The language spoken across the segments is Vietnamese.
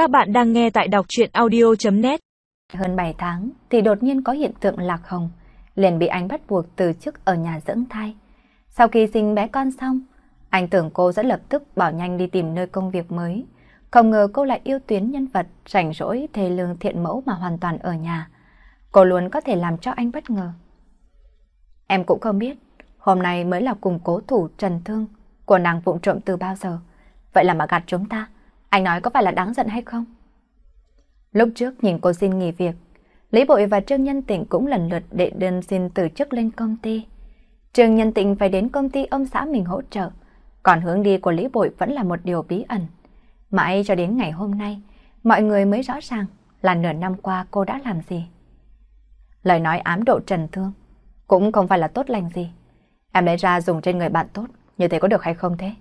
Các bạn đang nghe tại đọc chuyện audio.net Hơn 7 tháng thì đột nhiên có hiện tượng lạc hồng, liền bị anh bắt buộc từ chức ở nhà dưỡng thai. Sau khi sinh bé con xong, anh tưởng cô sẽ lập tức bảo nhanh đi tìm nơi công việc mới. Không ngờ cô lại yêu tuyến nhân vật rảnh rỗi thề lương thiện mẫu mà hoàn toàn ở nhà. Cô luôn có thể làm cho anh bất ngờ. Em cũng không biết, hôm nay mới là cùng cố thủ trần thương của nàng vụng trộm từ bao giờ. Vậy là mà gạt chúng ta, anh nói có phải là đáng giận hay không? Lúc trước nhìn cô xin nghỉ việc, Lý Bội và Trương Nhân Tịnh cũng lần lượt đệ đơn xin từ chức lên công ty. Trương Nhân Tịnh phải đến công ty ông xã mình hỗ trợ, còn hướng đi của Lý Bội vẫn là một điều bí ẩn. Mãi cho đến ngày hôm nay, mọi người mới rõ ràng là nửa năm qua cô đã làm gì. Lời nói ám độ trần thương cũng không phải là tốt lành gì. Em lấy ra dùng trên người bạn tốt, như thế có được hay không thế?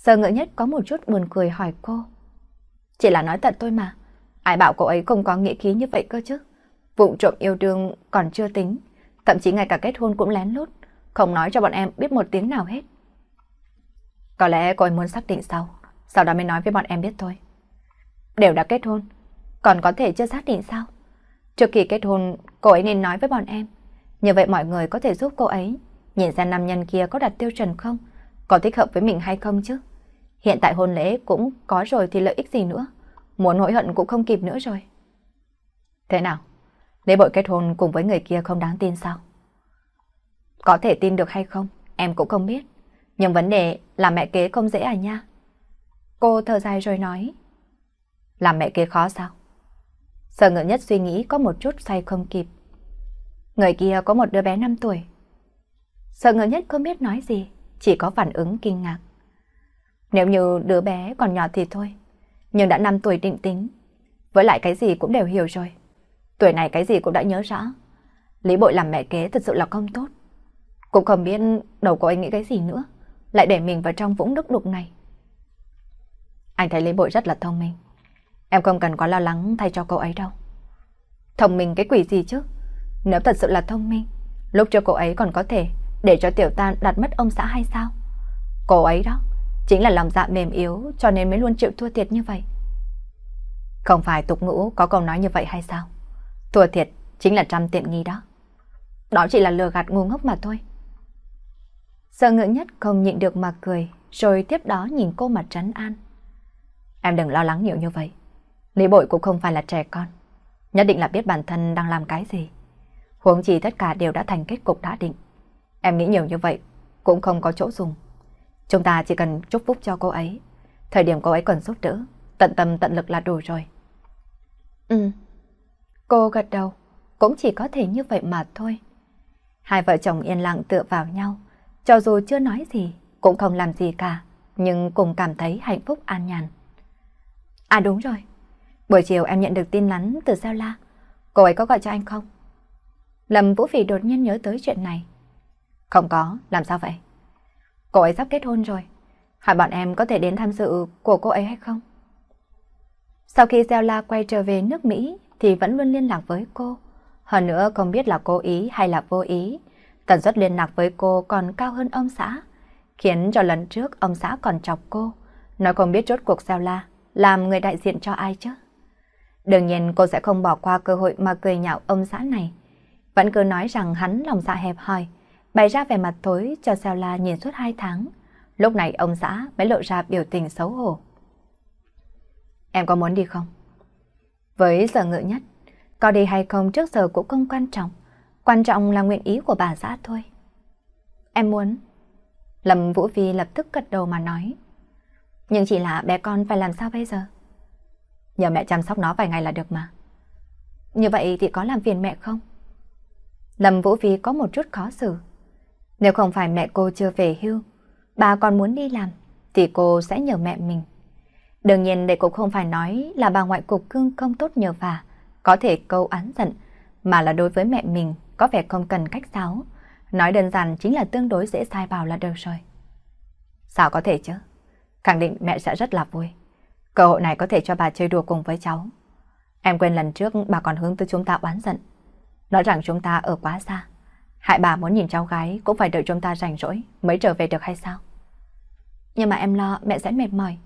Sở ngựa nhất có một chút buồn cười hỏi cô. Chỉ là nói thật tôi mà. Ai bảo cô ấy không có nghĩa khí như vậy cơ chứ. Vụ trộm yêu đương còn chưa tính. Thậm chí ngay cả kết hôn cũng lén lút. Không nói cho bọn em biết một tiếng nào hết. Có lẽ cô ấy muốn xác định sau. Sau đó mới nói với bọn em biết thôi. Đều đã kết hôn. Còn có thể chưa xác định sao? Trước khi kết hôn, cô ấy nên nói với bọn em. Như vậy mọi người có thể giúp cô ấy nhìn xem nam nhân kia có đặt tiêu chuẩn không? Có thích hợp với mình hay không chứ? Hiện tại hôn lễ cũng có rồi thì lợi ích gì nữa. Muốn hối hận cũng không kịp nữa rồi. Thế nào? Lễ bội kết hôn cùng với người kia không đáng tin sao? Có thể tin được hay không, em cũng không biết. Nhưng vấn đề là mẹ kế không dễ à nha. Cô thở dài rồi nói. Làm mẹ kế khó sao? Sở ngỡ nhất suy nghĩ có một chút say không kịp. Người kia có một đứa bé 5 tuổi. Sở ngỡ nhất không biết nói gì, chỉ có phản ứng kinh ngạc. Nếu như đứa bé còn nhỏ thì thôi, nhưng đã 5 tuổi định tính, với lại cái gì cũng đều hiểu rồi. Tuổi này cái gì cũng đã nhớ rõ. Lý bội làm mẹ kế thật sự là không tốt. Cũng không biết đầu cô ấy nghĩ cái gì nữa, lại để mình vào trong vũng nước đục này. Anh thấy Lý bội rất là thông minh. Em không cần quá lo lắng thay cho cô ấy đâu. Thông minh cái quỷ gì chứ? Nếu thật sự là thông minh, lúc cho cô ấy còn có thể để cho tiểu tan đặt mất ông xã hay sao? Cô ấy đó, Chính là lòng dạ mềm yếu cho nên mới luôn chịu thua thiệt như vậy. Không phải tục ngữ có câu nói như vậy hay sao? Thua thiệt chính là trăm tiện nghi đó. Đó chỉ là lừa gạt ngu ngốc mà thôi. Sợ ngữ nhất không nhịn được mà cười, rồi tiếp đó nhìn cô mặt trấn an. Em đừng lo lắng nhiều như vậy. Lý bội cũng không phải là trẻ con. Nhất định là biết bản thân đang làm cái gì. Huống chi tất cả đều đã thành kết cục đã định. Em nghĩ nhiều như vậy cũng không có chỗ dùng. Chúng ta chỉ cần chúc phúc cho cô ấy. Thời điểm cô ấy cần giúp đỡ, tận tâm tận lực là đủ rồi. Ừ. Cô gật đầu, cũng chỉ có thể như vậy mà thôi. Hai vợ chồng yên lặng tựa vào nhau, cho dù chưa nói gì, cũng không làm gì cả, nhưng cùng cảm thấy hạnh phúc an nhàn. À đúng rồi, buổi chiều em nhận được tin nhắn từ Giao La, cô ấy có gọi cho anh không? Lâm Vũ Phỉ đột nhiên nhớ tới chuyện này. Không có, làm sao vậy? Cô ấy sắp kết hôn rồi. Hỏi bọn em có thể đến tham dự của cô ấy hay không? Sau khi Zella quay trở về nước Mỹ thì vẫn luôn liên lạc với cô. Hơn nữa không biết là cố ý hay là vô ý. Tần suất liên lạc với cô còn cao hơn ông xã. Khiến cho lần trước ông xã còn chọc cô. Nói không biết rốt cuộc Zella làm người đại diện cho ai chứ. Đương nhiên cô sẽ không bỏ qua cơ hội mà cười nhạo ông xã này. Vẫn cứ nói rằng hắn lòng dạ hẹp hòi bày ra vẻ mặt thối cho Xeo La nhìn suốt hai tháng. Lúc này ông xã mới lộ ra biểu tình xấu hổ. Em có muốn đi không? Với giờ ngựa nhất, có đi hay không trước giờ cũng không quan trọng. Quan trọng là nguyện ý của bà xã thôi. Em muốn. Lâm Vũ Vi lập tức gật đầu mà nói. Nhưng chỉ là bé con phải làm sao bây giờ? Nhờ mẹ chăm sóc nó vài ngày là được mà. Như vậy thì có làm phiền mẹ không? Lâm Vũ Vi có một chút khó xử. Nếu không phải mẹ cô chưa về hưu, bà còn muốn đi làm, thì cô sẽ nhờ mẹ mình. Đương nhiên đây cũng không phải nói là bà ngoại cục cưng không tốt nhờ vả, có thể câu án giận, mà là đối với mẹ mình có vẻ không cần cách giáo. Nói đơn giản chính là tương đối dễ sai vào là được rồi. Sao có thể chứ? Khẳng định mẹ sẽ rất là vui. Cơ hội này có thể cho bà chơi đùa cùng với cháu. Em quên lần trước bà còn hướng tới chúng ta oán giận. Nói rằng chúng ta ở quá xa. Hại bà muốn nhìn cháu gái, cũng phải đợi chúng ta rảnh rỗi mới trở về được hay sao? Nhưng mà em lo mẹ sẽ mệt mỏi.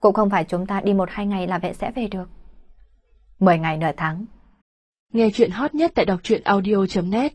Cũng không phải chúng ta đi một hai ngày là mẹ sẽ về được. Mười ngày nửa tháng. Nghe chuyện hot nhất tại đọc truyện audio.net